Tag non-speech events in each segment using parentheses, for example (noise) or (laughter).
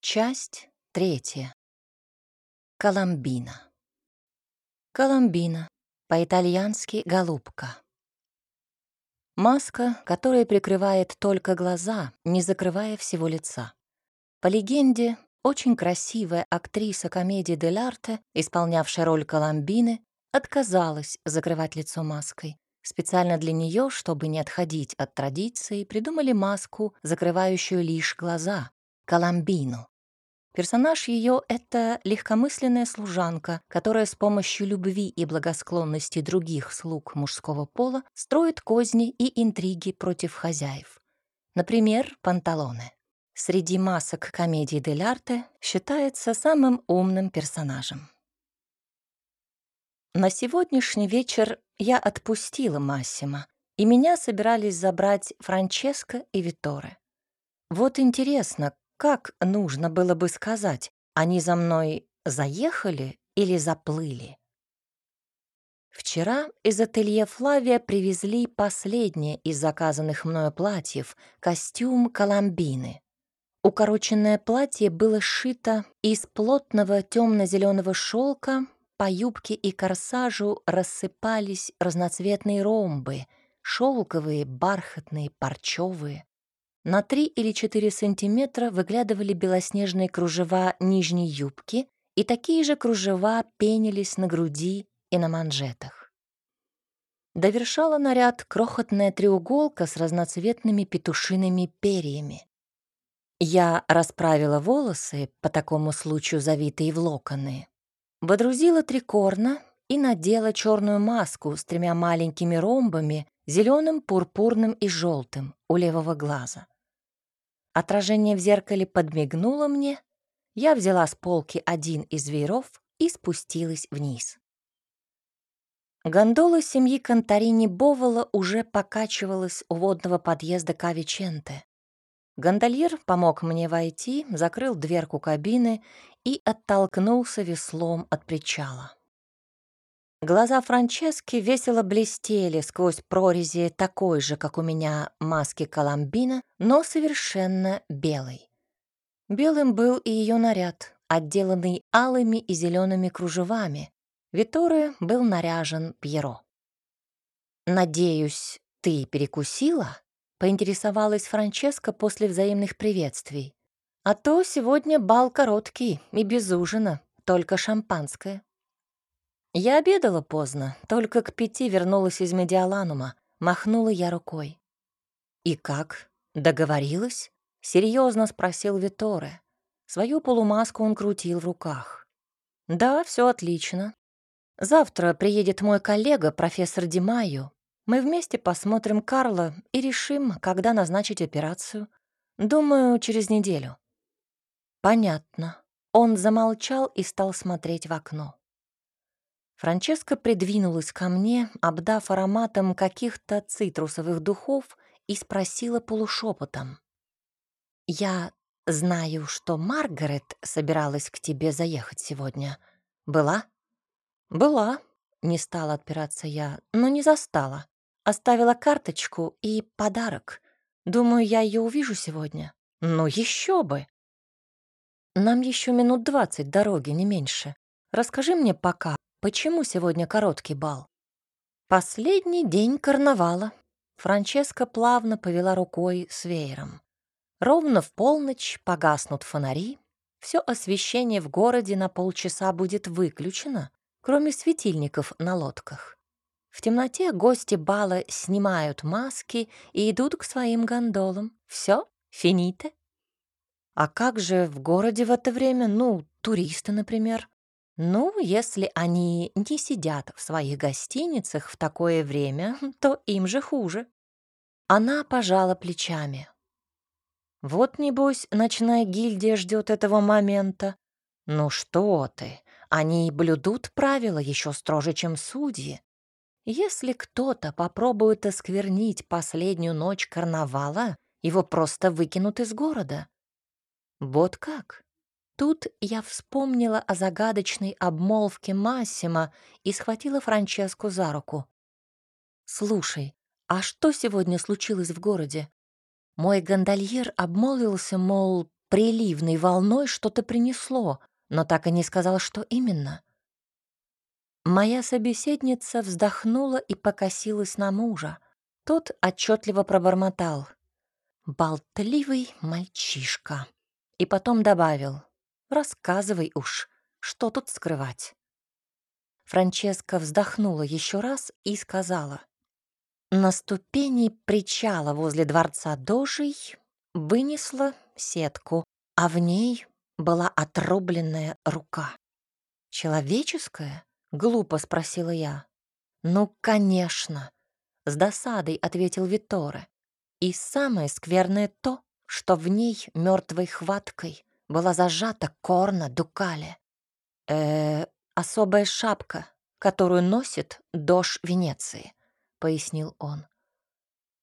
Часть третья. Коломбина. Коломбина. По-итальянски «голубка». Маска, которая прикрывает только глаза, не закрывая всего лица. По легенде, очень красивая актриса комедии «Дель Арте», исполнявшая роль Коломбины, отказалась закрывать лицо маской. Специально для нее, чтобы не отходить от традиции, придумали маску, закрывающую лишь глаза — Коломбину. Персонаж ее — это легкомысленная служанка, которая с помощью любви и благосклонности других слуг мужского пола строит козни и интриги против хозяев. Например, панталоны. Среди масок комедии дель арте считается самым умным персонажем. На сегодняшний вечер я отпустила Массима, и меня собирались забрать Франческо и Виторе. Вот интересно, как нужно было бы сказать, они за мной заехали или заплыли? Вчера из ателье Флавия привезли последнее из заказанных мною платьев — костюм Коломбины. Укороченное платье было сшито из плотного темно-зеленого шелка, по юбке и корсажу рассыпались разноцветные ромбы — шелковые, бархатные, парчевые. На 3 или 4 сантиметра выглядывали белоснежные кружева нижней юбки, и такие же кружева пенились на груди и на манжетах. Довершала наряд крохотная треуголка с разноцветными петушиными перьями. Я расправила волосы, по такому случаю завитые в локоны, водрузила три корна и надела черную маску с тремя маленькими ромбами, зеленым, пурпурным и желтым у левого глаза. Отражение в зеркале подмигнуло мне. Я взяла с полки один из вееров и спустилась вниз. Гондола семьи Конторини Бовола уже покачивалась у водного подъезда Кавиченте. Гондольер помог мне войти, закрыл дверку кабины и оттолкнулся веслом от причала. Глаза Франчески весело блестели сквозь прорези такой же, как у меня, маски Коломбина, но совершенно белой. Белым был и ее наряд, отделанный алыми и зелеными кружевами. Виторе был наряжен Пьеро. «Надеюсь, ты перекусила?» — поинтересовалась Франческа после взаимных приветствий. «А то сегодня бал короткий и без ужина, только шампанское». Я обедала поздно, только к пяти вернулась из Медиаланума. Махнула я рукой. «И как? Договорилась?» — серьезно спросил Виторе. Свою полумаску он крутил в руках. «Да, все отлично. Завтра приедет мой коллега, профессор Димаю. Мы вместе посмотрим Карла и решим, когда назначить операцию. Думаю, через неделю». «Понятно». Он замолчал и стал смотреть в окно. Франческа придвинулась ко мне, обдав ароматом каких-то цитрусовых духов, и спросила полушепотом. «Я знаю, что Маргарет собиралась к тебе заехать сегодня. Была?» «Была», — не стала отпираться я, но не застала. Оставила карточку и подарок. Думаю, я ее увижу сегодня. Ну, еще бы! Нам еще минут двадцать дороги, не меньше. Расскажи мне пока, Почему сегодня короткий бал? Последний день карнавала. Франческа плавно повела рукой с веером. Ровно в полночь погаснут фонари. Все освещение в городе на полчаса будет выключено, кроме светильников на лодках. В темноте гости бала снимают маски и идут к своим гондолам. Все, фините. А как же в городе в это время, ну, туристы, например? Ну, если они не сидят в своих гостиницах в такое время, (laughs) то им же хуже. Она пожала плечами. Вот, небось, ночная гильдия ждет этого момента. Ну что ты, они блюдут правила еще строже, чем судьи. Если кто-то попробует осквернить последнюю ночь карнавала, его просто выкинут из города. Вот как? Тут я вспомнила о загадочной обмолвке Массима и схватила Франческу за руку. «Слушай, а что сегодня случилось в городе? Мой гондольер обмолвился, мол, приливной волной что-то принесло, но так и не сказал, что именно. Моя собеседница вздохнула и покосилась на мужа. Тот отчетливо пробормотал. «Болтливый мальчишка». И потом добавил. «Рассказывай уж, что тут скрывать». Франческа вздохнула еще раз и сказала. На ступени причала возле дворца Дожей вынесла сетку, а в ней была отрубленная рука. «Человеческая?» — глупо спросила я. «Ну, конечно!» — с досадой ответил Виторе. «И самое скверное то, что в ней мертвой хваткой была зажата корна дукале. э особая шапка, которую носит дож Венеции», — пояснил он.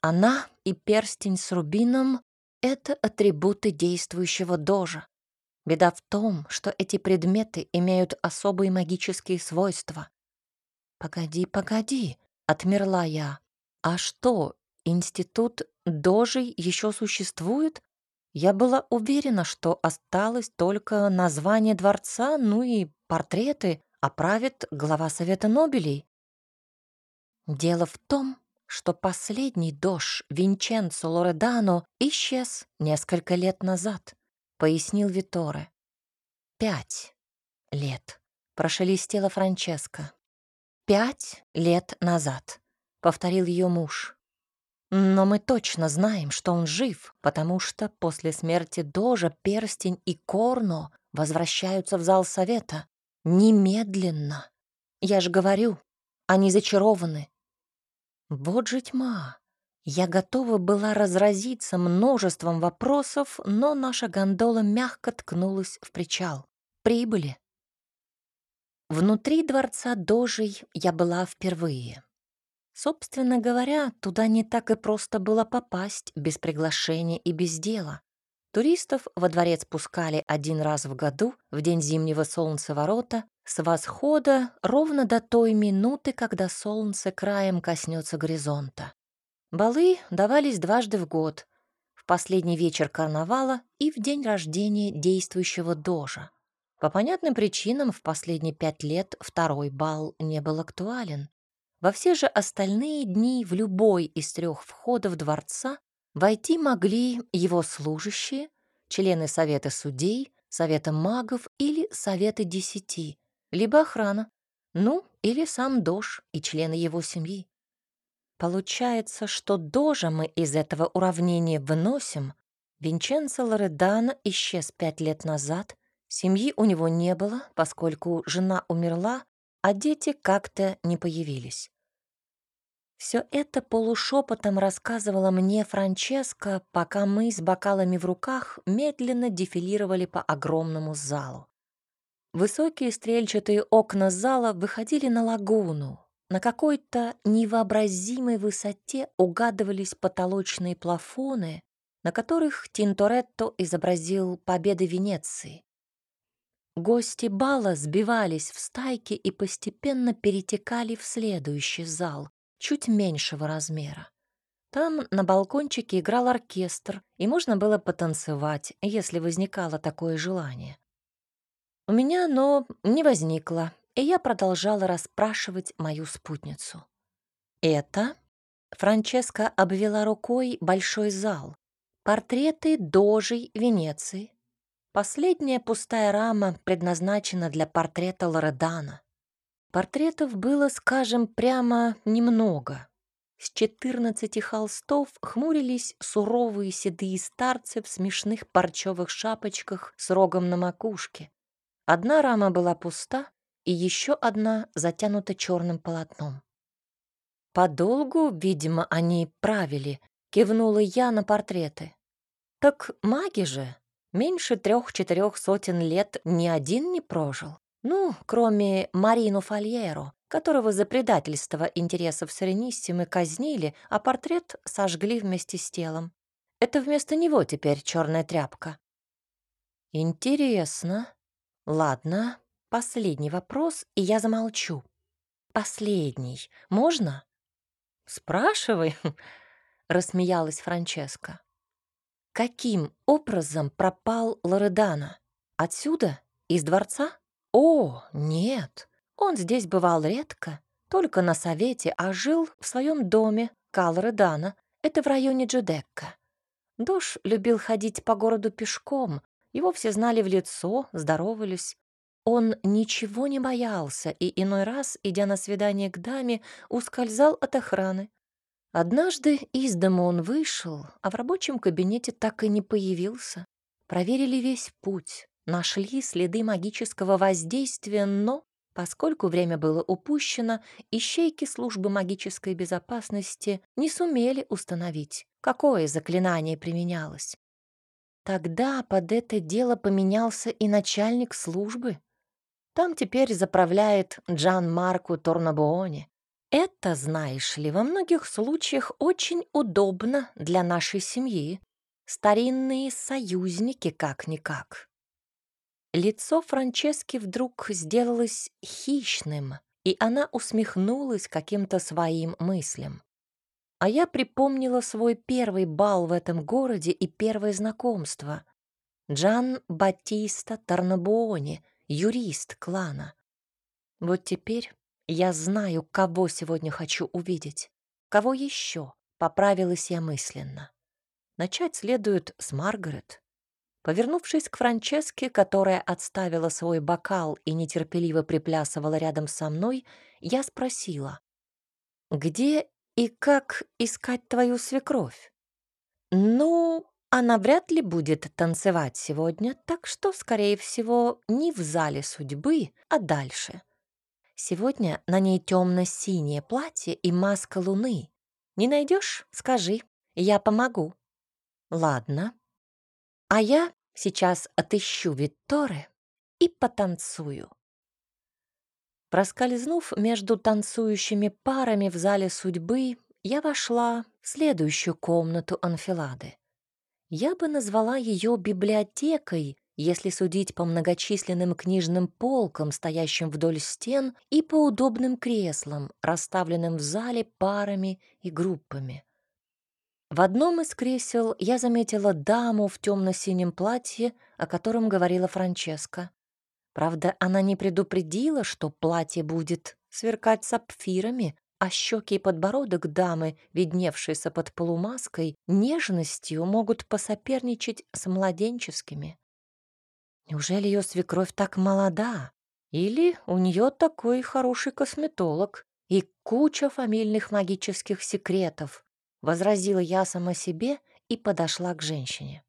«Она и перстень с рубином — это атрибуты действующего дожа. Беда в том, что эти предметы имеют особые магические свойства. «Погоди, погоди», — отмерла я. «А что, институт дожей еще существует? Я была уверена, что осталось только название дворца, ну и портреты, а правит глава Совета Нобелей. Дело в том, что последний дож Винченцо Лоредано исчез несколько лет назад, пояснил Виторе. Пять лет, прошелестела Франческа. Пять лет назад, повторил ее муж. Но мы точно знаем, что он жив, потому что после смерти Дожа перстень и Корно возвращаются в зал совета. Немедленно. Я же говорю, они зачарованы. Вот же тьма. Я готова была разразиться множеством вопросов, но наша гондола мягко ткнулась в причал. Прибыли. Внутри дворца Дожей я была впервые. Собственно говоря, туда не так и просто было попасть без приглашения и без дела. Туристов во дворец пускали один раз в году, в день зимнего солнцеворота, с восхода ровно до той минуты, когда солнце краем коснется горизонта. Балы давались дважды в год, в последний вечер карнавала и в день рождения действующего дожа. По понятным причинам в последние пять лет второй бал не был актуален. Во все же остальные дни в любой из трех входов дворца войти могли его служащие, члены Совета судей, Совета магов или Совета десяти, либо охрана, ну, или сам Дож и члены его семьи. Получается, что Дожа мы из этого уравнения выносим. Винченцо Лоредано исчез пять лет назад, семьи у него не было, поскольку жена умерла, а дети как-то не появились. Все это полушепотом рассказывала мне Франческа, пока мы с бокалами в руках медленно дефилировали по огромному залу. Высокие стрельчатые окна зала выходили на лагуну. На какой-то невообразимой высоте угадывались потолочные плафоны, на которых Тинторетто изобразил победы Венеции. Гости бала сбивались в стайки и постепенно перетекали в следующий зал, чуть меньшего размера. Там на балкончике играл оркестр, и можно было потанцевать, если возникало такое желание. У меня оно не возникло, и я продолжала расспрашивать мою спутницу. «Это?» Франческа обвела рукой большой зал. Портреты дожей Венеции. Последняя пустая рама предназначена для портрета Лоредана. Портретов было, скажем, прямо немного. С четырнадцати холстов хмурились суровые седые старцы в смешных парчевых шапочках с рогом на макушке. Одна рама была пуста, и еще одна затянута черным полотном. Подолгу, видимо, они правили, кивнула я на портреты. Так маги же, меньше трех-четырех сотен лет ни один не прожил. Ну, кроме Марину Фольеро, которого за предательство интересов Серениссимы казнили, а портрет сожгли вместе с телом. Это вместо него теперь черная тряпка. Интересно. Ладно, последний вопрос, и я замолчу. Последний. Можно? Спрашивай, (laughs) рассмеялась Франческа. каким образом пропал Лоредана? Отсюда? Из дворца? О, нет, он здесь бывал редко, только на совете, а жил в своем доме Калредана, это в районе Джудекка. Дош любил ходить по городу пешком, его все знали в лицо, здоровались. Он ничего не боялся и иной раз, идя на свидание к даме, ускользал от охраны. Однажды из дома он вышел, а в рабочем кабинете так и не появился. Проверили весь путь, нашли следы магического воздействия, но, поскольку время было упущено, ищейки службы магической безопасности не сумели установить, какое заклинание применялось. Тогда под это дело поменялся и начальник службы. Там теперь заправляет Джан Марку Торнабуоне. Это, знаешь ли, во многих случаях очень удобно для нашей семьи. Старинные союзники как-никак. Лицо Франчески вдруг сделалось хищным, и она усмехнулась каким-то своим мыслям. А я припомнила свой первый бал в этом городе и первое знакомство. Джан Батиста Тарнабуони, юрист клана. Вот теперь я знаю, кого сегодня хочу увидеть. Кого еще? Поправилась я мысленно. Начать следует с Маргарет. Повернувшись к Франческе, которая отставила свой бокал и нетерпеливо приплясывала рядом со мной, я спросила, «Где и как искать твою свекровь?» «Ну, она вряд ли будет танцевать сегодня, так что, скорее всего, не в зале судьбы, а дальше. Сегодня на ней темно-синее платье и маска луны. Не найдешь? Скажи, я помогу». «Ладно», а я сейчас отыщу Витторе и потанцую. Проскользнув между танцующими парами в зале судьбы, я вошла в следующую комнату анфилады. Я бы назвала ее библиотекой, если судить по многочисленным книжным полкам, стоящим вдоль стен, и по удобным креслам, расставленным в зале парами и группами. В одном из кресел я заметила даму в темно-синем платье, о котором говорила Франческа. Правда, она не предупредила, что платье будет сверкать сапфирами, а щеки и подбородок дамы, видневшиеся под полумаской, нежностью могут посоперничать с младенческими. Неужели ее свекровь так молода? Или у нее такой хороший косметолог и куча фамильных магических секретов, возразила я сама себе и подошла к женщине.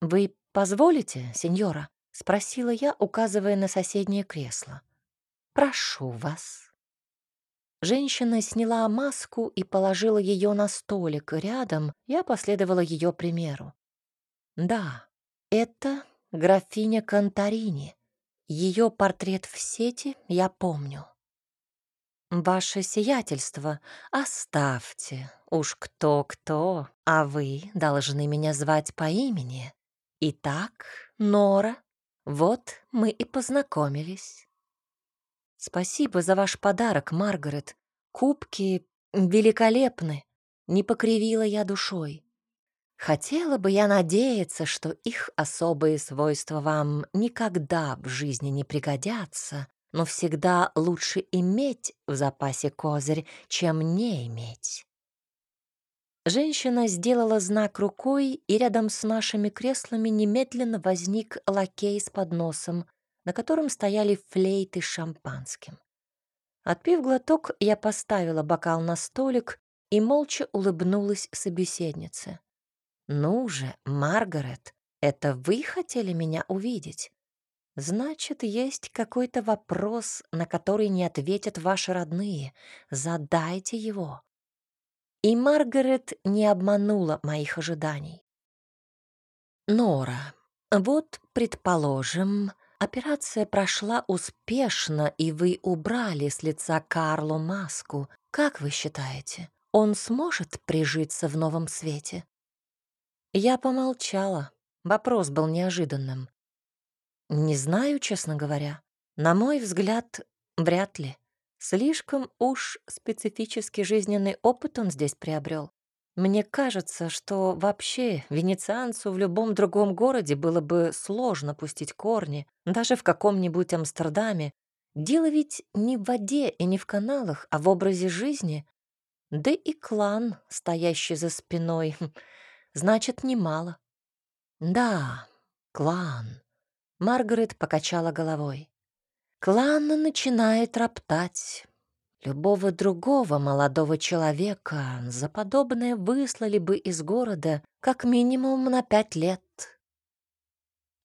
«Вы позволите, сеньора?» — спросила я, указывая на соседнее кресло. «Прошу вас». Женщина сняла маску и положила ее на столик рядом, я последовала ее примеру. «Да, это графиня Конторини. Ее портрет в сети я помню». «Ваше сиятельство, оставьте. Уж кто-кто, а вы должны меня звать по имени. Итак, Нора, вот мы и познакомились». «Спасибо за ваш подарок, Маргарет. Кубки великолепны», — не покривила я душой. Хотела бы я надеяться, что их особые свойства вам никогда в жизни не пригодятся, но всегда лучше иметь в запасе козырь, чем не иметь. Женщина сделала знак рукой, и рядом с нашими креслами немедленно возник лакей с подносом, на котором стояли флейты с шампанским. Отпив глоток, я поставила бокал на столик и молча улыбнулась собеседнице. «Ну же, Маргарет, это вы хотели меня увидеть? Значит, есть какой-то вопрос, на который не ответят ваши родные. Задайте его. И Маргарет не обманула моих ожиданий. Нора, вот, предположим, операция прошла успешно, и вы убрали с лица Карлу маску. Как вы считаете, он сможет прижиться в новом свете? Я помолчала. Вопрос был неожиданным. Не знаю, честно говоря. На мой взгляд, вряд ли. Слишком уж специфический жизненный опыт он здесь приобрел. Мне кажется, что вообще венецианцу в любом другом городе было бы сложно пустить корни, даже в каком-нибудь Амстердаме. Дело ведь не в воде и не в каналах, а в образе жизни. Да и клан, стоящий за спиной, (laughs) значит, немало. Да, клан. Маргарет покачала головой. Клан начинает роптать. Любого другого молодого человека за подобное выслали бы из города как минимум на пять лет.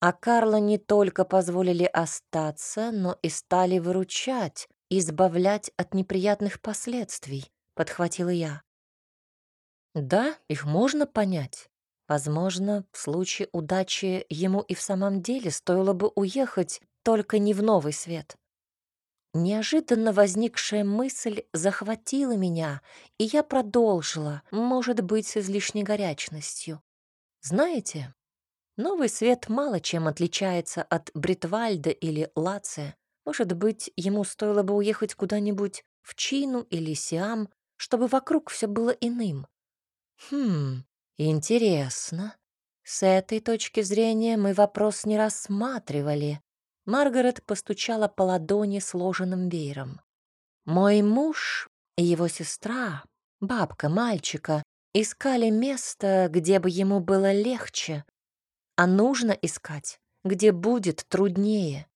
А Карла не только позволили остаться, но и стали выручать, избавлять от неприятных последствий, подхватила я. Да, их можно понять. Возможно, в случае удачи ему и в самом деле стоило бы уехать, только не в новый свет. Неожиданно возникшая мысль захватила меня, и я продолжила, может быть, с излишней горячностью. Знаете, новый свет мало чем отличается от Бритвальда или Лация. Может быть, ему стоило бы уехать куда-нибудь в Чину или Сиам, чтобы вокруг все было иным. Хм, интересно. С этой точки зрения мы вопрос не рассматривали. Маргарет постучала по ладони сложенным веером. «Мой муж и его сестра, бабка мальчика, искали место, где бы ему было легче, а нужно искать, где будет труднее.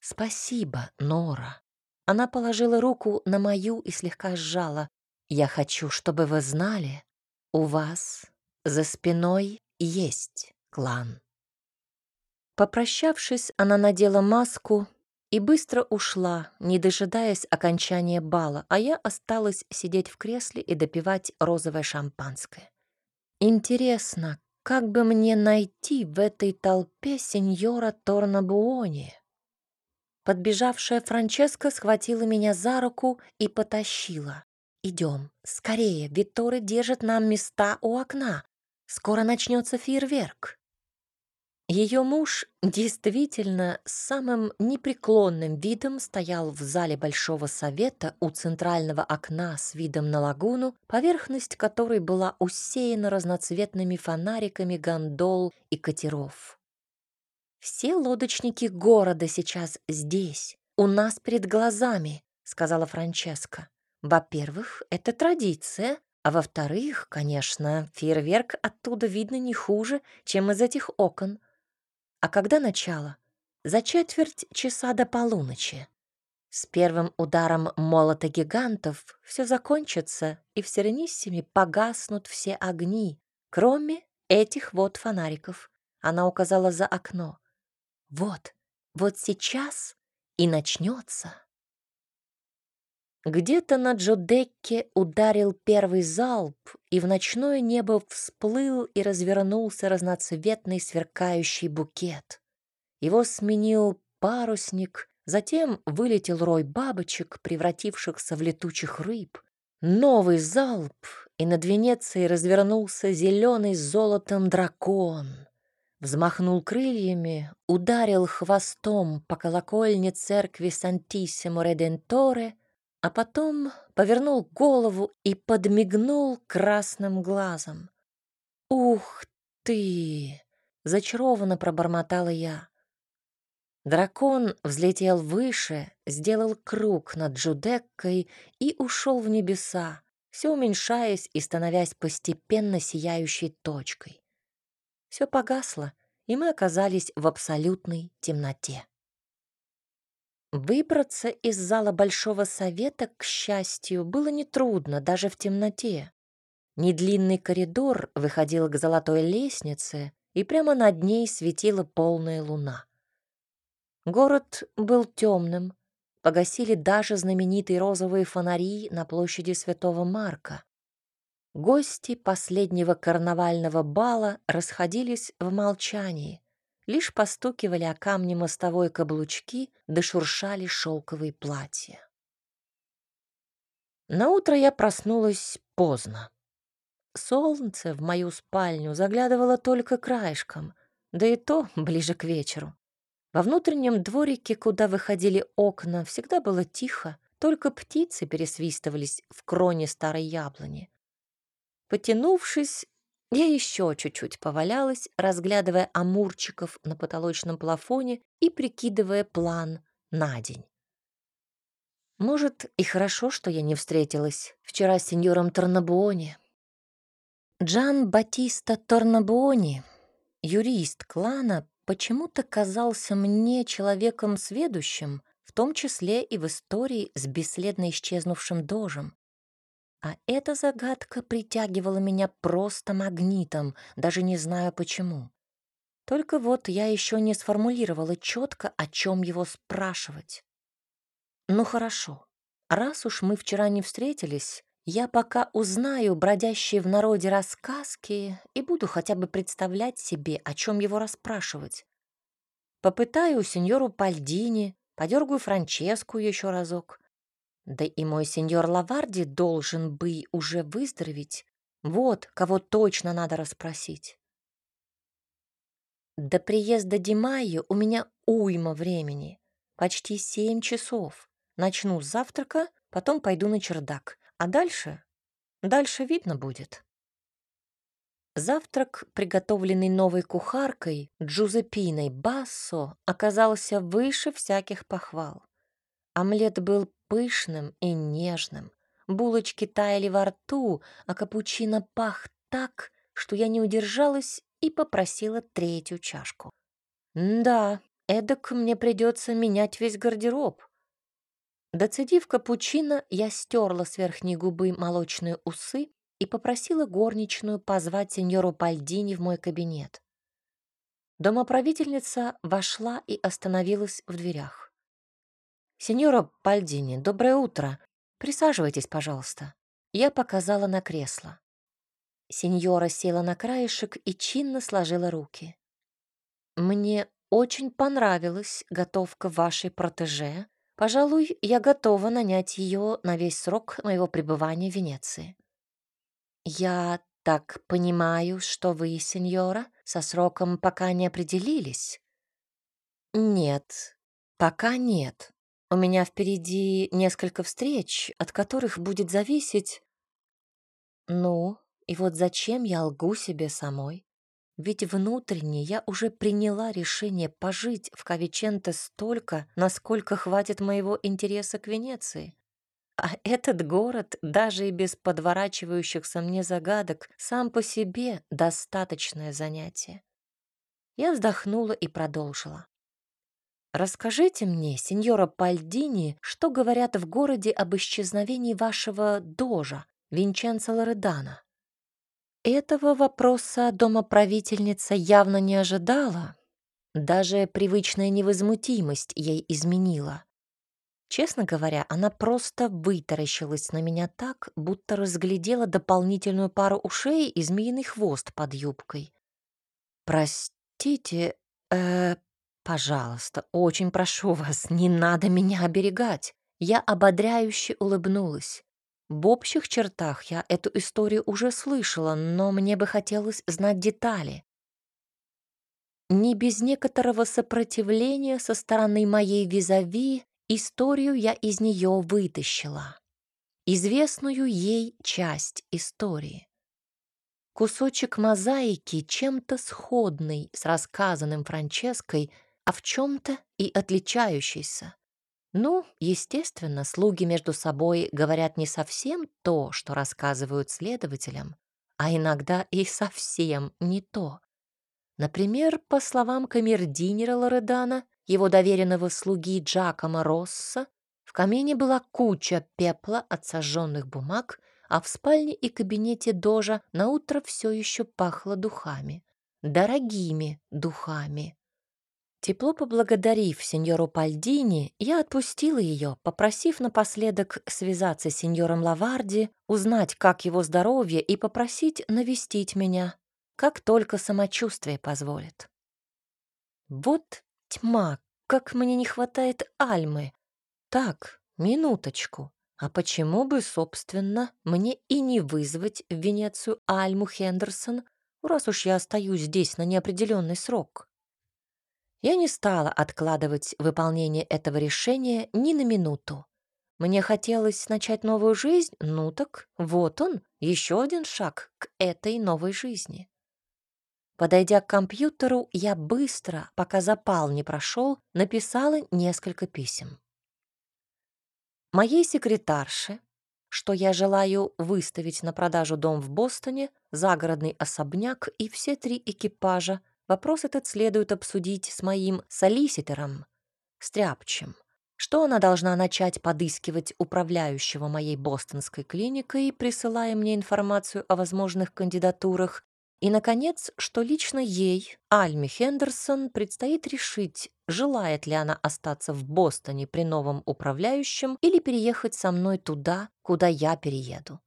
Спасибо, Нора. Она положила руку на мою и слегка сжала. Я хочу, чтобы вы знали, у вас за спиной есть клан. Попрощавшись, она надела маску и быстро ушла, не дожидаясь окончания бала, а я осталась сидеть в кресле и допивать розовое шампанское. Интересно, как бы мне найти в этой толпе сеньора Торнабуони? Подбежавшая Франческа схватила меня за руку и потащила. «Идем, скорее, Витторы держит нам места у окна. Скоро начнется фейерверк». Ее муж действительно с самым непреклонным видом стоял в зале Большого Совета у центрального окна с видом на лагуну, поверхность которой была усеяна разноцветными фонариками гондол и катеров. «Все лодочники города сейчас здесь, у нас перед глазами», — сказала Франческа. «Во-первых, это традиция, а во-вторых, конечно, фейерверк оттуда видно не хуже, чем из этих окон». А когда начало? За четверть часа до полуночи. С первым ударом молота гигантов все закончится, и в Серениссиме погаснут все огни, кроме этих вот фонариков. Она указала за окно. Вот, вот сейчас и начнется. Где-то на Джодекке ударил первый залп, и в ночное небо всплыл и развернулся разноцветный сверкающий букет. Его сменил парусник, затем вылетел рой бабочек, превратившихся в летучих рыб. Новый залп, и над Венецией развернулся зеленый с золотом дракон. Взмахнул крыльями, ударил хвостом по колокольне церкви Сантиссимо Реденторе — а потом повернул голову и подмигнул красным глазом. «Ух ты!» — зачарованно пробормотала я. Дракон взлетел выше, сделал круг над Джудеккой и ушел в небеса, все уменьшаясь и становясь постепенно сияющей точкой. Все погасло, и мы оказались в абсолютной темноте. Выбраться из зала Большого Совета, к счастью, было нетрудно даже в темноте. Недлинный коридор выходил к золотой лестнице, и прямо над ней светила полная луна. Город был темным, погасили даже знаменитые розовые фонари на площади Святого Марка. Гости последнего карнавального бала расходились в молчании, лишь постукивали о камни мостовой каблучки, да шуршали шелковые платья. На утро я проснулась поздно. Солнце в мою спальню заглядывало только краешком, да и то (laughs) ближе к вечеру. Во внутреннем дворике, куда выходили окна, всегда было тихо, только птицы пересвистывались в кроне старой яблони. Потянувшись, я еще чуть-чуть повалялась, разглядывая амурчиков на потолочном плафоне и прикидывая план на день. Может, и хорошо, что я не встретилась вчера с сеньором Торнабуони. Джан Батиста Торнабуони, юрист клана, почему-то казался мне человеком сведущим, в том числе и в истории с бесследно исчезнувшим дожем. А эта загадка притягивала меня просто магнитом, даже не знаю почему. Только вот я еще не сформулировала четко, о чем его спрашивать. Ну хорошо, раз уж мы вчера не встретились, я пока узнаю бродящие в народе рассказки и буду хотя бы представлять себе, о чем его расспрашивать. Попытаю сеньору Пальдини, подергаю Франческу еще разок. Да и мой сеньор Лаварди должен бы уже выздороветь. Вот, кого точно надо расспросить. До приезда Димайо у меня уйма времени. Почти семь часов. Начну с завтрака, потом пойду на чердак. А дальше? Дальше видно будет. Завтрак, приготовленный новой кухаркой Джузепиной Бассо, оказался выше всяких похвал. Омлет был пышным и нежным. Булочки таяли во рту, а капучино пах так, что я не удержалась и попросила третью чашку. Да, эдак мне придется менять весь гардероб. Доцедив капучино, я стерла с верхней губы молочные усы и попросила горничную позвать сеньору Пальдини в мой кабинет. Домоправительница вошла и остановилась в дверях. «Сеньора Пальдини, доброе утро. Присаживайтесь, пожалуйста». Я показала на кресло. Сеньора села на краешек и чинно сложила руки. «Мне очень понравилась готовка вашей протеже. Пожалуй, я готова нанять ее на весь срок моего пребывания в Венеции». «Я так понимаю, что вы, сеньора, со сроком пока не определились?» «Нет, пока нет. У меня впереди несколько встреч, от которых будет зависеть... Ну, и вот зачем я лгу себе самой? Ведь внутренне я уже приняла решение пожить в Кавиченте столько, насколько хватит моего интереса к Венеции. А этот город, даже и без подворачивающихся мне загадок, сам по себе достаточное занятие. Я вздохнула и продолжила. Расскажите мне, сеньора Пальдини, что говорят в городе об исчезновении вашего дожа, Винченцо Лоредана. Этого вопроса домоправительница явно не ожидала. Даже привычная невозмутимость ей изменила. Честно говоря, она просто вытаращилась на меня так, будто разглядела дополнительную пару ушей и змеиный хвост под юбкой. «Простите, э, «Пожалуйста, очень прошу вас, не надо меня оберегать». Я ободряюще улыбнулась. В общих чертах я эту историю уже слышала, но мне бы хотелось знать детали. Не без некоторого сопротивления со стороны моей визави историю я из нее вытащила. Известную ей часть истории. Кусочек мозаики, чем-то сходный с рассказанным Франческой, а в чем-то и отличающийся. Ну, естественно, слуги между собой говорят не совсем то, что рассказывают следователям, а иногда и совсем не то. Например, по словам камердинера Лоредана, его доверенного слуги Джакома Росса, в камине была куча пепла от сожженных бумаг, а в спальне и кабинете Дожа наутро все еще пахло духами. Дорогими духами. Тепло поблагодарив сеньору Пальдини, я отпустила ее, попросив напоследок связаться с сеньором Лаварди, узнать, как его здоровье, и попросить навестить меня, как только самочувствие позволит. Вот тьма, как мне не хватает Альмы. Так, минуточку. А почему бы, собственно, мне и не вызвать в Венецию Альму Хендерсон, раз уж я остаюсь здесь на неопределенный срок? Я не стала откладывать выполнение этого решения ни на минуту. Мне хотелось начать новую жизнь, ну так вот он, еще один шаг к этой новой жизни. Подойдя к компьютеру, я быстро, пока запал не прошел, написала несколько писем. Моей секретарше, что я желаю выставить на продажу дом в Бостоне, загородный особняк и все три экипажа, вопрос этот следует обсудить с моим солиситором, Стряпчем, что она должна начать подыскивать управляющего моей бостонской клиникой, присылая мне информацию о возможных кандидатурах, и, наконец, что лично ей, Альме Хендерсон, предстоит решить, желает ли она остаться в Бостоне при новом управляющем или переехать со мной туда, куда я перееду.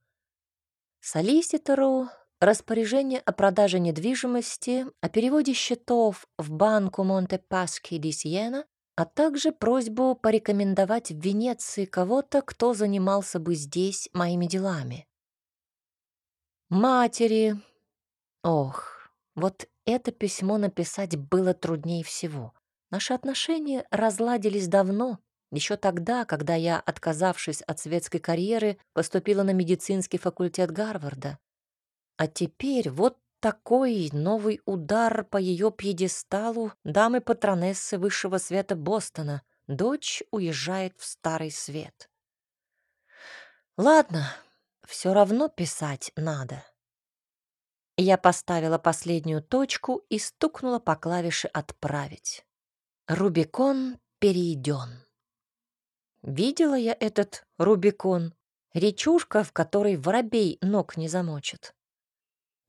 Солиситору распоряжение о продаже недвижимости, о переводе счетов в банку Монте-Пасchi ди Сиена, а также просьбу порекомендовать в Венеции кого-то, кто занимался бы здесь моими делами. Матери, Ох, вот это письмо написать было труднее всего. Наши отношения разладились давно, еще тогда, когда я, отказавшись от светской карьеры, поступила на медицинский факультет Гарварда. А теперь вот такой новый удар по ее пьедесталу дамы-патронессы высшего света Бостона. Дочь уезжает в старый свет. Ладно, все равно писать надо. Я поставила последнюю точку и стукнула по клавише «Отправить». Рубикон перейден. Видела я этот Рубикон, речушка, в которой воробей ног не замочит.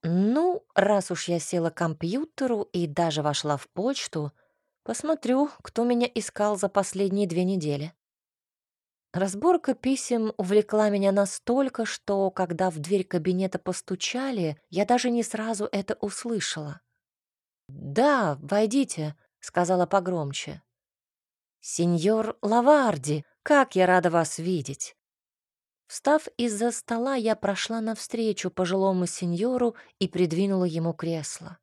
Ну, раз уж я села к компьютеру и даже вошла в почту, посмотрю, кто меня искал за последние две недели. Разборка писем увлекла меня настолько, что, когда в дверь кабинета постучали, я даже не сразу это услышала. «Да, войдите», — сказала погромче. «Сеньор Лаварди, как я рада вас видеть!» Встав из-за стола, я прошла навстречу пожилому сеньору и придвинула ему кресло.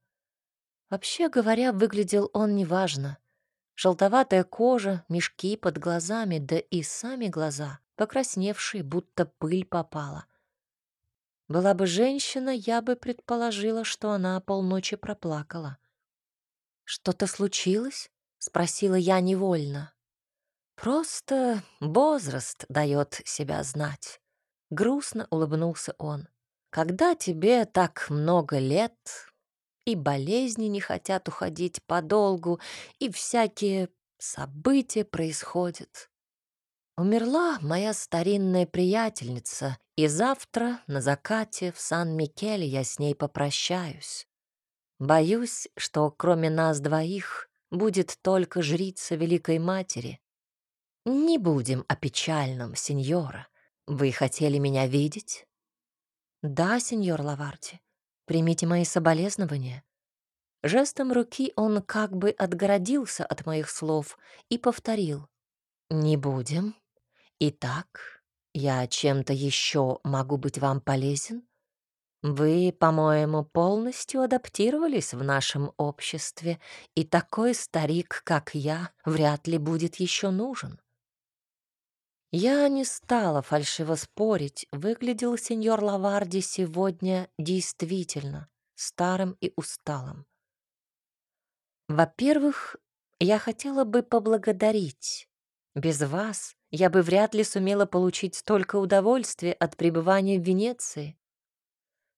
Вообще говоря, выглядел он неважно. Желтоватая кожа, мешки под глазами, да и сами глаза, покрасневшие, будто пыль попала. Была бы женщина, я бы предположила, что она полночи проплакала. «Что-то случилось?» — спросила я невольно. «Просто возраст дает себя знать», — грустно улыбнулся он. «Когда тебе так много лет, и болезни не хотят уходить подолгу, и всякие события происходят. Умерла моя старинная приятельница, и завтра на закате в Сан-Микеле я с ней попрощаюсь. Боюсь, что кроме нас двоих будет только жрица Великой Матери. Не будем о печальном, сеньора. Вы хотели меня видеть? Да, сеньор Лаварти. Примите мои соболезнования». Жестом руки он как бы отгородился от моих слов и повторил. «Не будем. Итак, я чем-то еще могу быть вам полезен? Вы, по-моему, полностью адаптировались в нашем обществе, и такой старик, как я, вряд ли будет еще нужен». Я не стала фальшиво спорить, выглядел сеньор Лаварди сегодня действительно старым и усталым. Во-первых, я хотела бы поблагодарить. Без вас я бы вряд ли сумела получить столько удовольствия от пребывания в Венеции.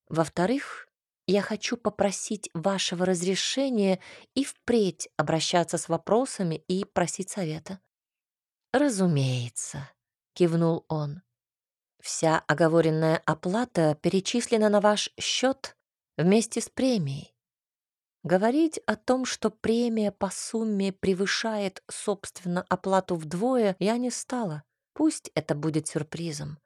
Во-вторых, я хочу попросить вашего разрешения и впредь обращаться с вопросами и просить совета. Разумеется, кивнул он. Вся оговоренная оплата перечислена на ваш счет вместе с премией. Говорить о том, что премия по сумме превышает, собственно, оплату вдвое, я не стала. Пусть это будет сюрпризом.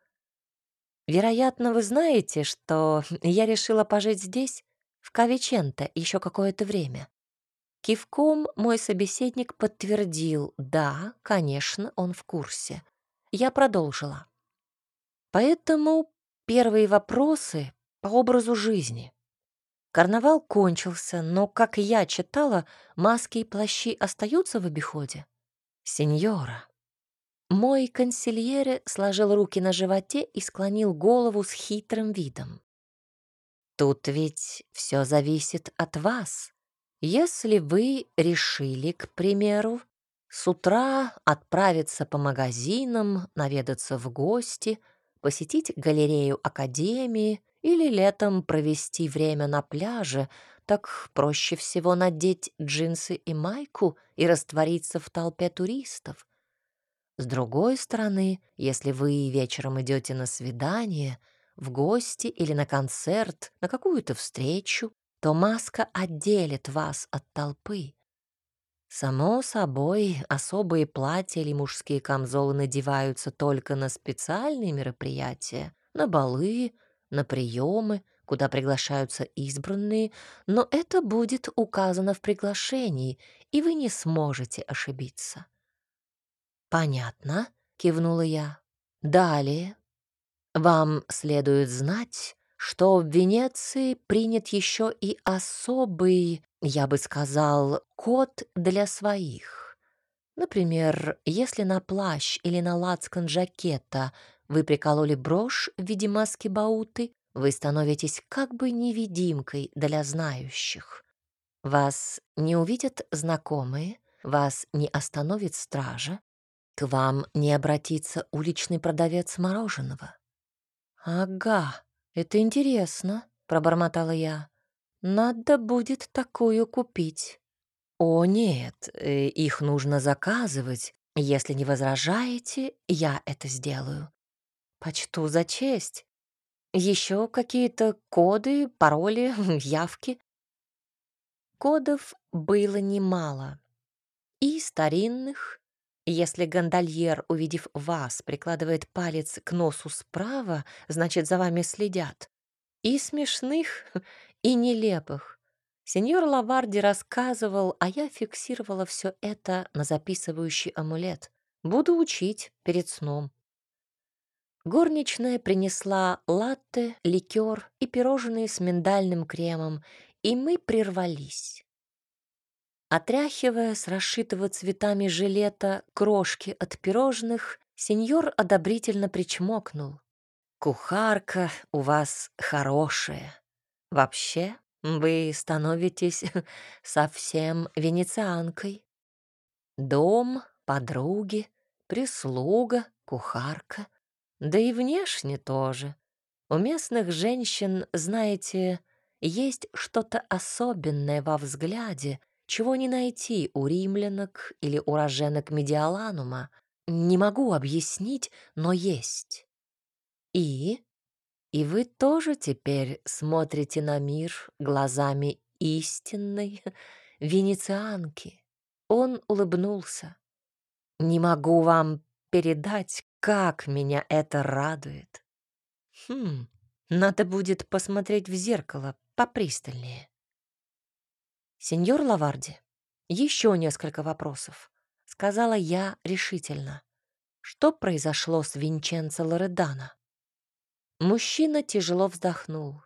Вероятно, вы знаете, что (laughs) я решила пожить здесь, в Кавиченто, еще какое-то время. Кивком мой собеседник подтвердил, да, конечно, он в курсе. Я продолжила. Поэтому первые вопросы по образу жизни. Карнавал кончился, но, как я читала, маски и плащи остаются в обиходе. Сеньора, Мой консильере сложил руки на животе и склонил голову с хитрым видом. Тут ведь все зависит от вас. Если вы решили, к примеру, с утра отправиться по магазинам, наведаться в гости, посетить галерею Академии или летом провести время на пляже, так проще всего надеть джинсы и майку и раствориться в толпе туристов. С другой стороны, если вы вечером идете на свидание, в гости или на концерт, на какую-то встречу, то маска отделит вас от толпы. Само собой, особые платья или мужские камзолы надеваются только на специальные мероприятия, на балы, на приемы, куда приглашаются избранные, но это будет указано в приглашении, и вы не сможете ошибиться. «Понятно», — кивнула я. «Далее. Вам следует знать, что в Венеции принят еще и особый, я бы сказал, код для своих. Например, если на плащ или на лацкан жакета вы прикололи брошь в виде маски Бауты, вы становитесь как бы невидимкой для знающих. Вас не увидят знакомые, вас не остановит стража, к вам не обратится уличный продавец мороженого. Ага, это интересно, пробормотала я. Надо будет такую купить. О, нет, э, их нужно заказывать. Если не возражаете, я это сделаю. Почту за честь. Еще какие-то коды, пароли, (laughs) явки. Кодов было немало. И старинных, если гондольер, увидев вас, прикладывает палец к носу справа, значит, за вами следят. И смешных, (laughs) и нелепых. Сеньор Лаварди рассказывал, а я фиксировала все это на записывающий амулет. Буду учить перед сном. Горничная принесла латте, ликер и пирожные с миндальным кремом, и мы прервались. Отряхивая с расшитого цветами жилета крошки от пирожных, сеньор одобрительно причмокнул. «Кухарка у вас хорошая. Вообще, вы становитесь (laughs) совсем венецианкой. Дом, подруги, прислуга, кухарка, да и внешне тоже. У местных женщин, знаете, есть что-то особенное во взгляде — чего не найти у римлянок или уроженок Медиаланума. Не могу объяснить, но есть. И? И вы тоже теперь смотрите на мир глазами истинной (laughs) венецианки. Он улыбнулся. Не могу вам передать, как меня это радует. Хм, надо будет посмотреть в зеркало попристальнее. «Сеньор Лаварди, еще несколько вопросов», — сказала я решительно. «Что произошло с Винченцо Лоредано?» Мужчина тяжело вздохнул.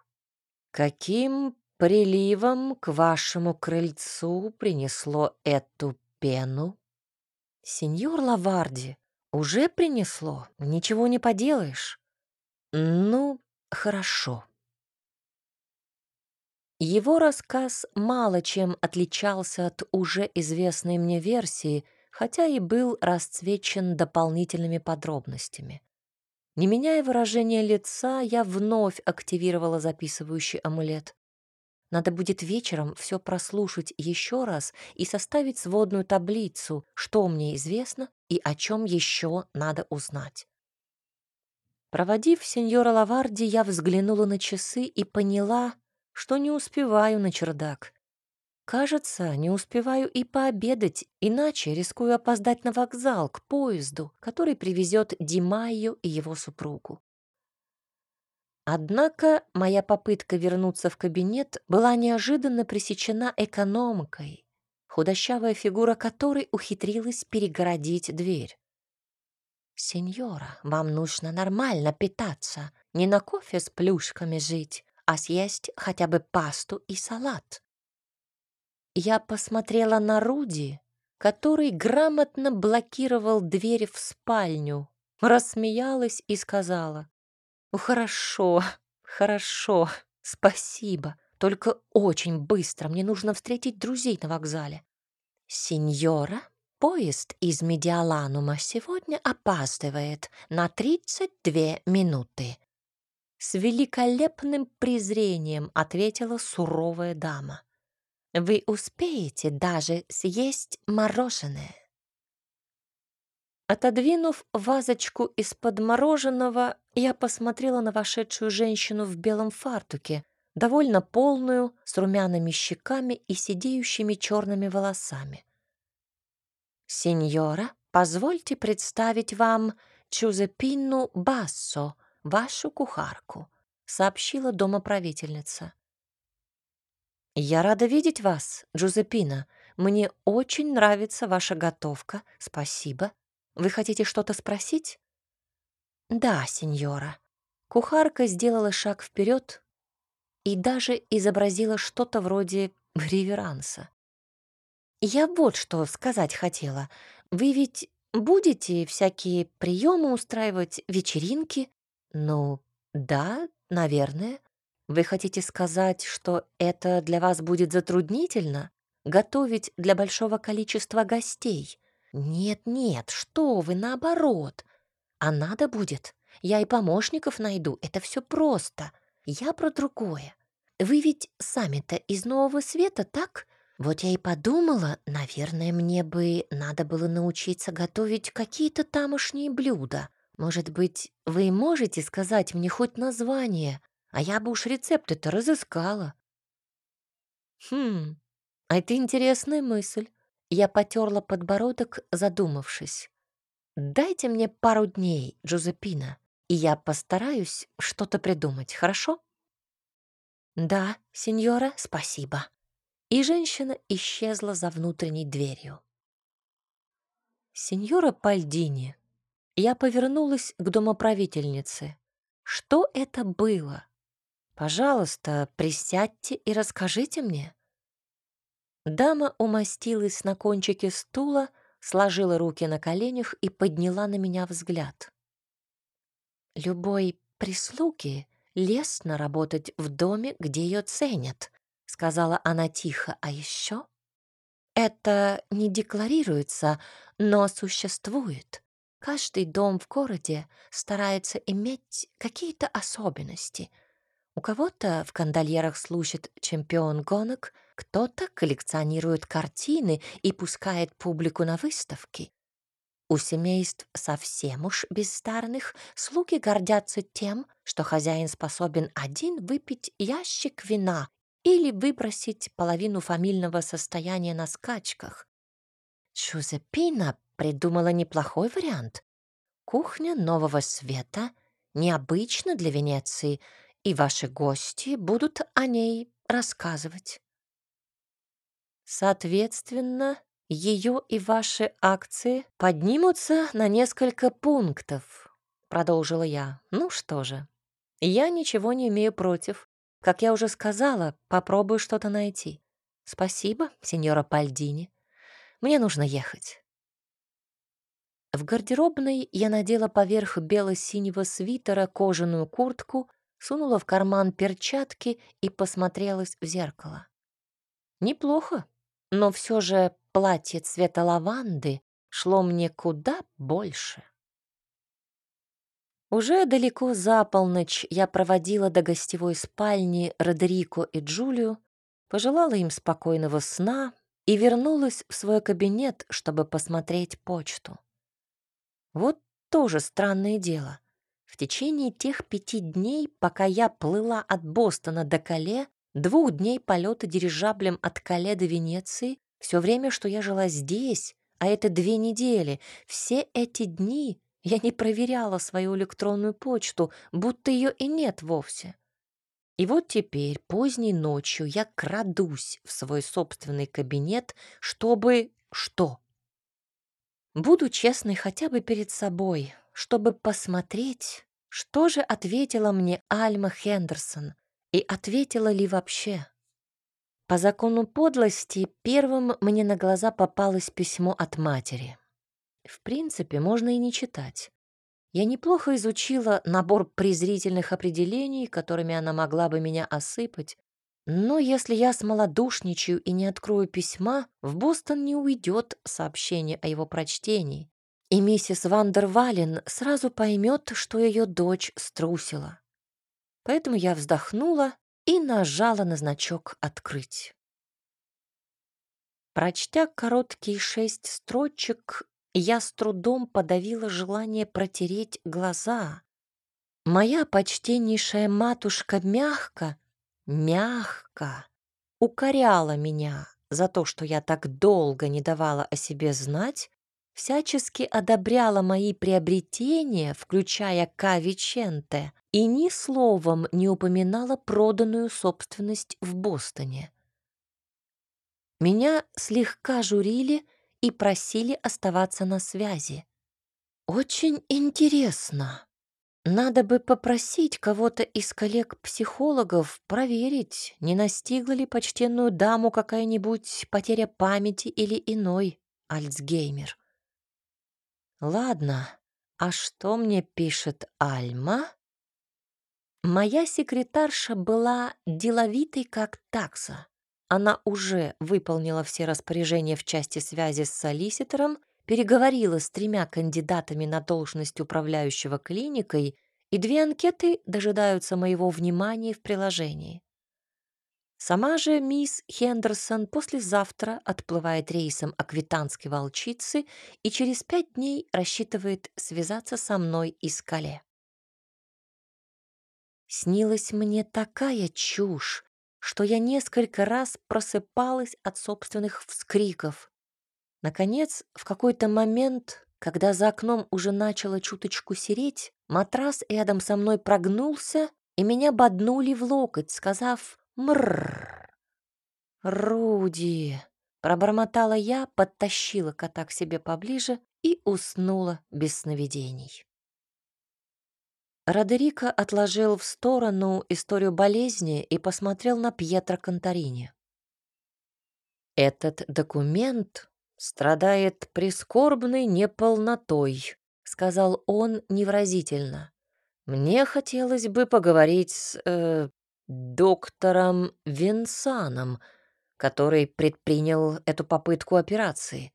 «Каким приливом к вашему крыльцу принесло эту пену?» «Сеньор Лаварди, уже принесло, ничего не поделаешь». «Ну, хорошо», его рассказ мало чем отличался от уже известной мне версии, хотя и был расцвечен дополнительными подробностями. Не меняя выражения лица, я вновь активировала записывающий амулет. Надо будет вечером все прослушать еще раз и составить сводную таблицу, что мне известно и о чем еще надо узнать. Проводив сеньора Лаварди, я взглянула на часы и поняла, что не успеваю на чердак. Кажется, не успеваю и пообедать, иначе рискую опоздать на вокзал к поезду, который привезет Димайю и его супругу. Однако моя попытка вернуться в кабинет была неожиданно пресечена экономкой, худощавая фигура которой ухитрилась перегородить дверь. «Сеньора, вам нужно нормально питаться, не на кофе с плюшками жить, а съесть хотя бы пасту и салат. Я посмотрела на Руди, который грамотно блокировал дверь в спальню, рассмеялась и сказала, «Ну, хорошо, хорошо, спасибо, только очень быстро, мне нужно встретить друзей на вокзале». «Сеньора, поезд из Медиаланума сегодня опаздывает на 32 минуты». С великолепным презрением ответила суровая дама. «Вы успеете даже съесть мороженое». Отодвинув вазочку из-под мороженого, я посмотрела на вошедшую женщину в белом фартуке, довольно полную, с румяными щеками и сидеющими черными волосами. «Сеньора, позвольте представить вам Чузепину Бассо, вашу кухарку», — сообщила домоправительница. «Я рада видеть вас, Джузепина. Мне очень нравится ваша готовка. Спасибо. Вы хотите что-то спросить?» «Да, сеньора». Кухарка сделала шаг вперед и даже изобразила что-то вроде реверанса. «Я вот что сказать хотела. Вы ведь будете всякие приемы устраивать, вечеринки?» «Ну, да, наверное. Вы хотите сказать, что это для вас будет затруднительно? Готовить для большого количества гостей?» «Нет-нет, что вы, наоборот. А надо будет. Я и помощников найду, это все просто. Я про другое. Вы ведь сами-то из Нового Света, так? Вот я и подумала, наверное, мне бы надо было научиться готовить какие-то тамошние блюда. Может быть, вы можете сказать мне хоть название, а я бы уж рецепты-то разыскала. Хм, а это интересная мысль. Я потерла подбородок, задумавшись. «Дайте мне пару дней, Джузепина, и я постараюсь что-то придумать, хорошо?» «Да, сеньора, спасибо». И женщина исчезла за внутренней дверью. «Сеньора Пальдини», я повернулась к домоправительнице. «Что это было? Пожалуйста, присядьте и расскажите мне». Дама умостилась на кончике стула, сложила руки на коленях и подняла на меня взгляд. «Любой прислуги лестно работать в доме, где ее ценят», — сказала она тихо. «А еще это не декларируется, но существует. Каждый дом в городе старается иметь какие-то особенности. У кого-то в кандальерах служит чемпион гонок — кто-то коллекционирует картины и пускает публику на выставки. У семейств совсем уж бездарных слуги гордятся тем, что хозяин способен один выпить ящик вина или выбросить половину фамильного состояния на скачках. Чузепина придумала неплохой вариант. Кухня нового света необычна для Венеции, и ваши гости будут о ней рассказывать. Соответственно, ее и ваши акции поднимутся на несколько пунктов, продолжила я. Ну что же, я ничего не имею против. Как я уже сказала, попробую что-то найти. Спасибо, сеньора Пальдини. Мне нужно ехать. В гардеробной я надела поверх бело-синего свитера кожаную куртку, сунула в карман перчатки и посмотрелась в зеркало. Неплохо, но все же платье цвета лаванды шло мне куда больше. Уже далеко за полночь я проводила до гостевой спальни Родерико и Джулию, пожелала им спокойного сна и вернулась в свой кабинет, чтобы посмотреть почту. Вот тоже странное дело. В течение тех пяти дней, пока я плыла от Бостона до Кале, двух дней полета дирижаблем от Кале до Венеции, все время, что я жила здесь, а это две недели, все эти дни я не проверяла свою электронную почту, будто ее и нет вовсе. И вот теперь, поздней ночью, я крадусь в свой собственный кабинет, чтобы... Что? Буду честной хотя бы перед собой, чтобы посмотреть, что же ответила мне Альма Хендерсон, и ответила ли вообще. По закону подлости первым мне на глаза попалось письмо от матери. В принципе, можно и не читать. Я неплохо изучила набор презрительных определений, которыми она могла бы меня осыпать, но если я смолодушничаю и не открою письма, в Бостон не уйдет сообщение о его прочтении, и миссис Вандервален сразу поймет, что ее дочь струсила. Поэтому я вздохнула и нажала на значок «Открыть». Прочтя короткие шесть строчек, я с трудом подавила желание протереть глаза. Моя почтеннейшая матушка мягко, мягко укоряла меня за то, что я так долго не давала о себе знать, всячески одобряла мои приобретения, включая Кавиченте, и ни словом не упоминала проданную собственность в Бостоне. Меня слегка журили и просили оставаться на связи. Очень интересно. Надо бы попросить кого-то из коллег-психологов проверить, не настигла ли почтенную даму какая-нибудь потеря памяти или иной Альцгеймер. Ладно, а что мне пишет Альма? Моя секретарша была деловитой, как такса. Она уже выполнила все распоряжения в части связи с солиситором, переговорила с тремя кандидатами на должность управляющего клиникой, и две анкеты дожидаются моего внимания в приложении. Сама же мисс Хендерсон послезавтра отплывает рейсом аквитанской волчицы и через пять дней рассчитывает связаться со мной из Кале. Снилась мне такая чушь, что я несколько раз просыпалась от собственных вскриков. Наконец, в какой-то момент, когда за окном уже начало чуточку сереть, матрас рядом со мной прогнулся, и меня боднули в локоть, сказав «Мрррр». «Руди!» — пробормотала я, подтащила кота к себе поближе и уснула без сновидений. Родерико отложил в сторону историю болезни и посмотрел на Пьетро Конторини. «Этот документ страдает прискорбной неполнотой», — сказал он невразительно. «Мне хотелось бы поговорить с э, доктором Винсаном, который предпринял эту попытку операции.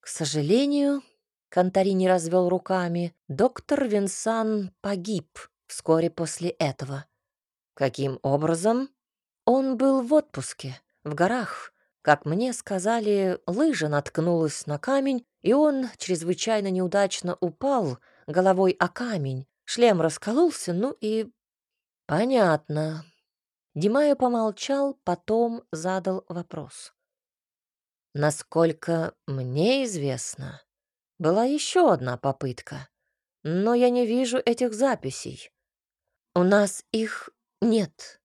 К сожалению, Конторини развел руками. Доктор Винсан погиб вскоре после этого. Каким образом? Он был в отпуске, в горах. Как мне сказали, лыжа наткнулась на камень, и он чрезвычайно неудачно упал головой о камень. Шлем раскололся, ну и... Понятно. Димайо помолчал, потом задал вопрос. Насколько мне известно, была еще одна попытка, но я не вижу этих записей. У нас их нет.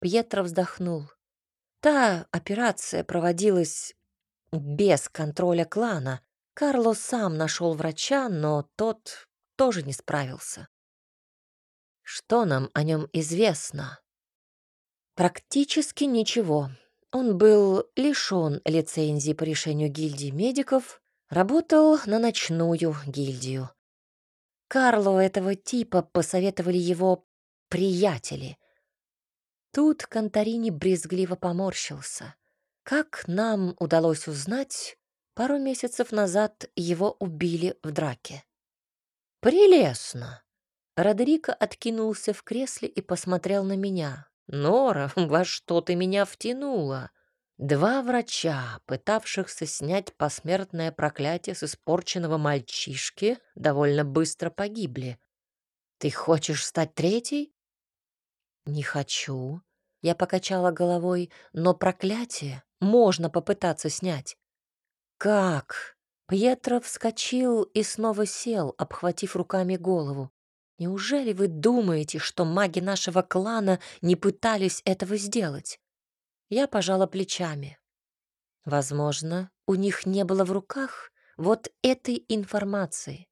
Пьетро вздохнул. Та операция проводилась без контроля клана. Карлос сам нашел врача, но тот тоже не справился. Что нам о нем известно? Практически ничего. Он был лишен лицензии по решению гильдии медиков, Работал на ночную гильдию. Карлу этого типа посоветовали его приятели. Тут Конторини брезгливо поморщился. Как нам удалось узнать, пару месяцев назад его убили в драке. «Прелестно!» Родерико откинулся в кресле и посмотрел на меня. «Нора, (laughs) во что ты меня втянула?» Два врача, пытавшихся снять посмертное проклятие с испорченного мальчишки, довольно быстро погибли. Ты хочешь стать третьей? Не хочу. Я покачала головой, но проклятие можно попытаться снять. Как? Пьетро вскочил и снова сел, обхватив руками голову. Неужели вы думаете, что маги нашего клана не пытались этого сделать? Я пожала плечами. Возможно, у них не было в руках вот этой информации.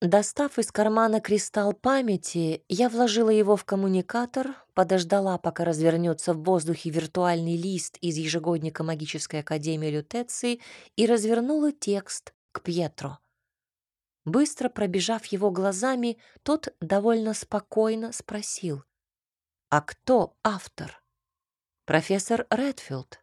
Достав из кармана кристалл памяти, я вложила его в коммуникатор, подождала, пока развернется в воздухе виртуальный лист из ежегодника Магической Академии Лютеции и развернула текст к Пьетро. Быстро пробежав его глазами, тот довольно спокойно спросил. «А кто автор?» «Профессор Редфилд.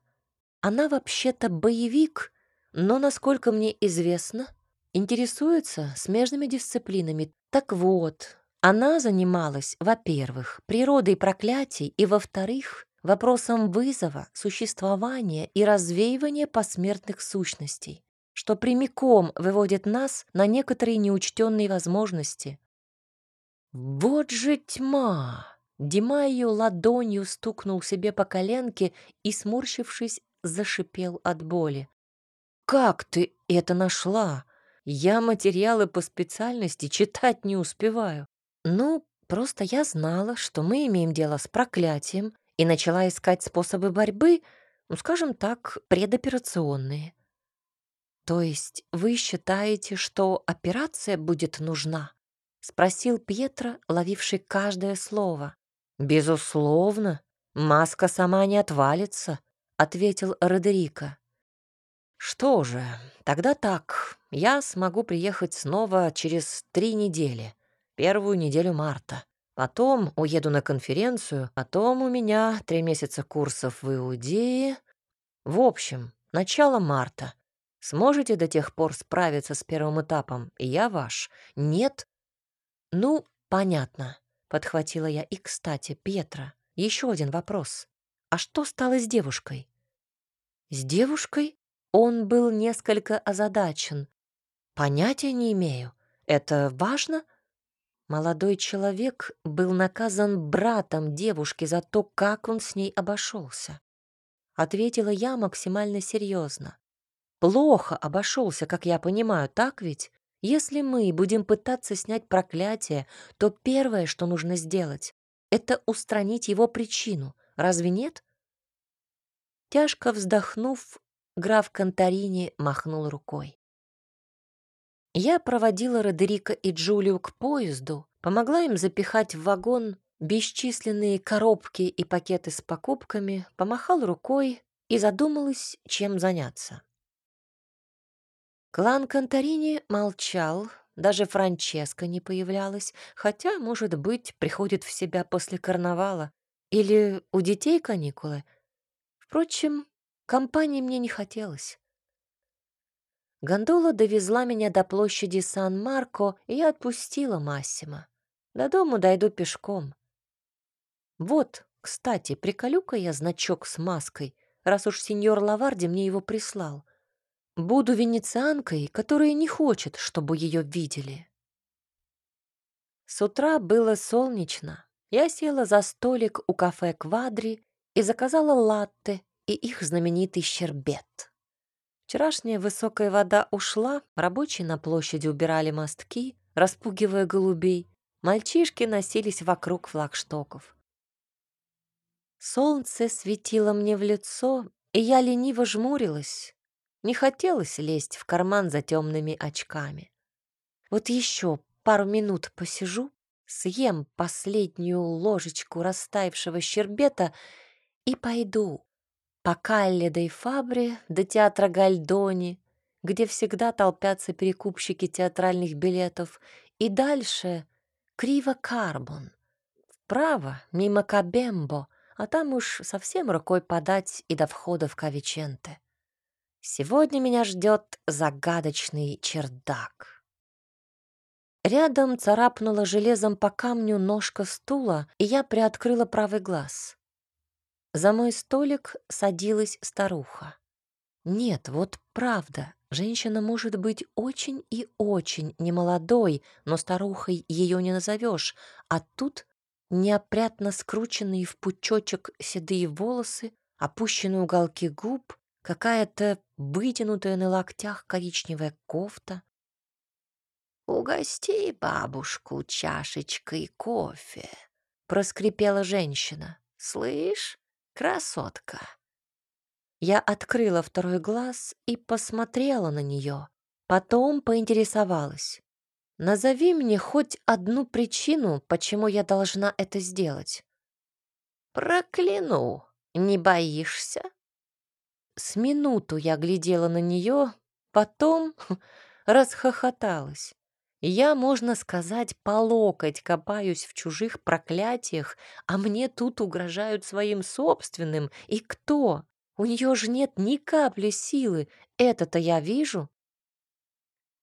Она вообще-то боевик, но, насколько мне известно, интересуется смежными дисциплинами. Так вот, она занималась, во-первых, природой проклятий, и, во-вторых, вопросом вызова, существования и развеивания посмертных сущностей, что прямиком выводит нас на некоторые неучтенные возможности. Вот же тьма! Дима ее ладонью стукнул себе по коленке и, сморщившись, зашипел от боли. «Как ты это нашла?» Я материалы по специальности читать не успеваю. Ну, просто я знала, что мы имеем дело с проклятием, и начала искать способы борьбы, ну, скажем так, предоперационные. То есть вы считаете, что операция будет нужна? Спросил Пьетро, ловивший каждое слово. Безусловно, маска сама не отвалится, ответил Родерика. Что же, тогда так. Я смогу приехать снова через три недели, первую неделю марта. Потом уеду на конференцию, потом у меня три месяца курсов в Иудее. В общем, начало марта. Сможете до тех пор справиться с первым этапом, я ваш. Нет? Ну, понятно, подхватила я. И, кстати, Петра, еще один вопрос. А что стало с девушкой? С девушкой? Он был несколько озадачен. «Понятия не имею. Это важно?» Молодой человек был наказан братом девушки за то, как он с ней обошелся. Ответила я максимально серьезно. Плохо обошелся, как я понимаю, так ведь? Если мы будем пытаться снять проклятие, то первое, что нужно сделать, это устранить его причину. Разве нет? Тяжко вздохнув, Граф Конторини махнул рукой. Я проводила Родерика и Джулию к поезду, помогла им запихать в вагон бесчисленные коробки и пакеты с покупками, помахал рукой и задумалась, чем заняться. Клан Конторини молчал, даже Франческа не появлялась, хотя, может быть, приходит в себя после карнавала. Или у детей каникулы. Впрочем, Компании мне не хотелось. Гондола довезла меня до площади Сан-Марко, и я отпустила Массима. До дому дойду пешком. Вот, кстати, приколю-ка я значок с маской, раз уж сеньор Лаварди мне его прислал. Буду венецианкой, которая не хочет, чтобы ее видели. С утра было солнечно. Я села за столик у кафе «Квадри» и заказала латте и их знаменитый щербет. Вчерашняя высокая вода ушла, рабочие на площади убирали мостки, распугивая голубей, мальчишки носились вокруг флагштоков. Солнце светило мне в лицо, и я лениво жмурилась. Не хотелось лезть в карман за темными очками. Вот еще пару минут посижу, съем последнюю ложечку растаявшего щербета и пойду по Калле и Фабре до театра Гальдони, где всегда толпятся перекупщики театральных билетов, и дальше Криво Карбон. Вправо, мимо Кабембо, а там уж совсем рукой подать и до входа в Кавиченте. Сегодня меня ждет загадочный чердак. Рядом царапнула железом по камню ножка стула, и я приоткрыла правый глаз. За мой столик садилась старуха. Нет, вот правда, женщина может быть очень и очень немолодой, но старухой ее не назовешь, а тут неопрятно скрученные в пучочек седые волосы, опущенные уголки губ, какая-то вытянутая на локтях коричневая кофта. «Угости бабушку чашечкой кофе», — проскрипела женщина. «Слышь, Красотка. Я открыла второй глаз и посмотрела на нее. Потом поинтересовалась. Назови мне хоть одну причину, почему я должна это сделать. Прокляну, не боишься? С минуту я глядела на нее, потом (laughs) расхохоталась. Я, можно сказать, по локоть копаюсь в чужих проклятиях, а мне тут угрожают своим собственным. И кто? У нее же нет ни капли силы. Это-то я вижу.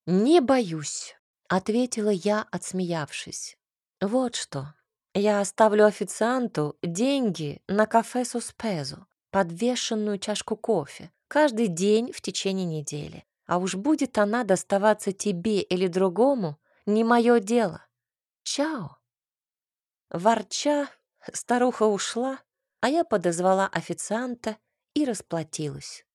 «Не боюсь», — ответила я, отсмеявшись. «Вот что. Я оставлю официанту деньги на кафе Суспезу, подвешенную чашку кофе, каждый день в течение недели. А уж будет она доставаться тебе или другому, не мое дело. Чао. Ворча, старуха ушла, а я подозвала официанта и расплатилась.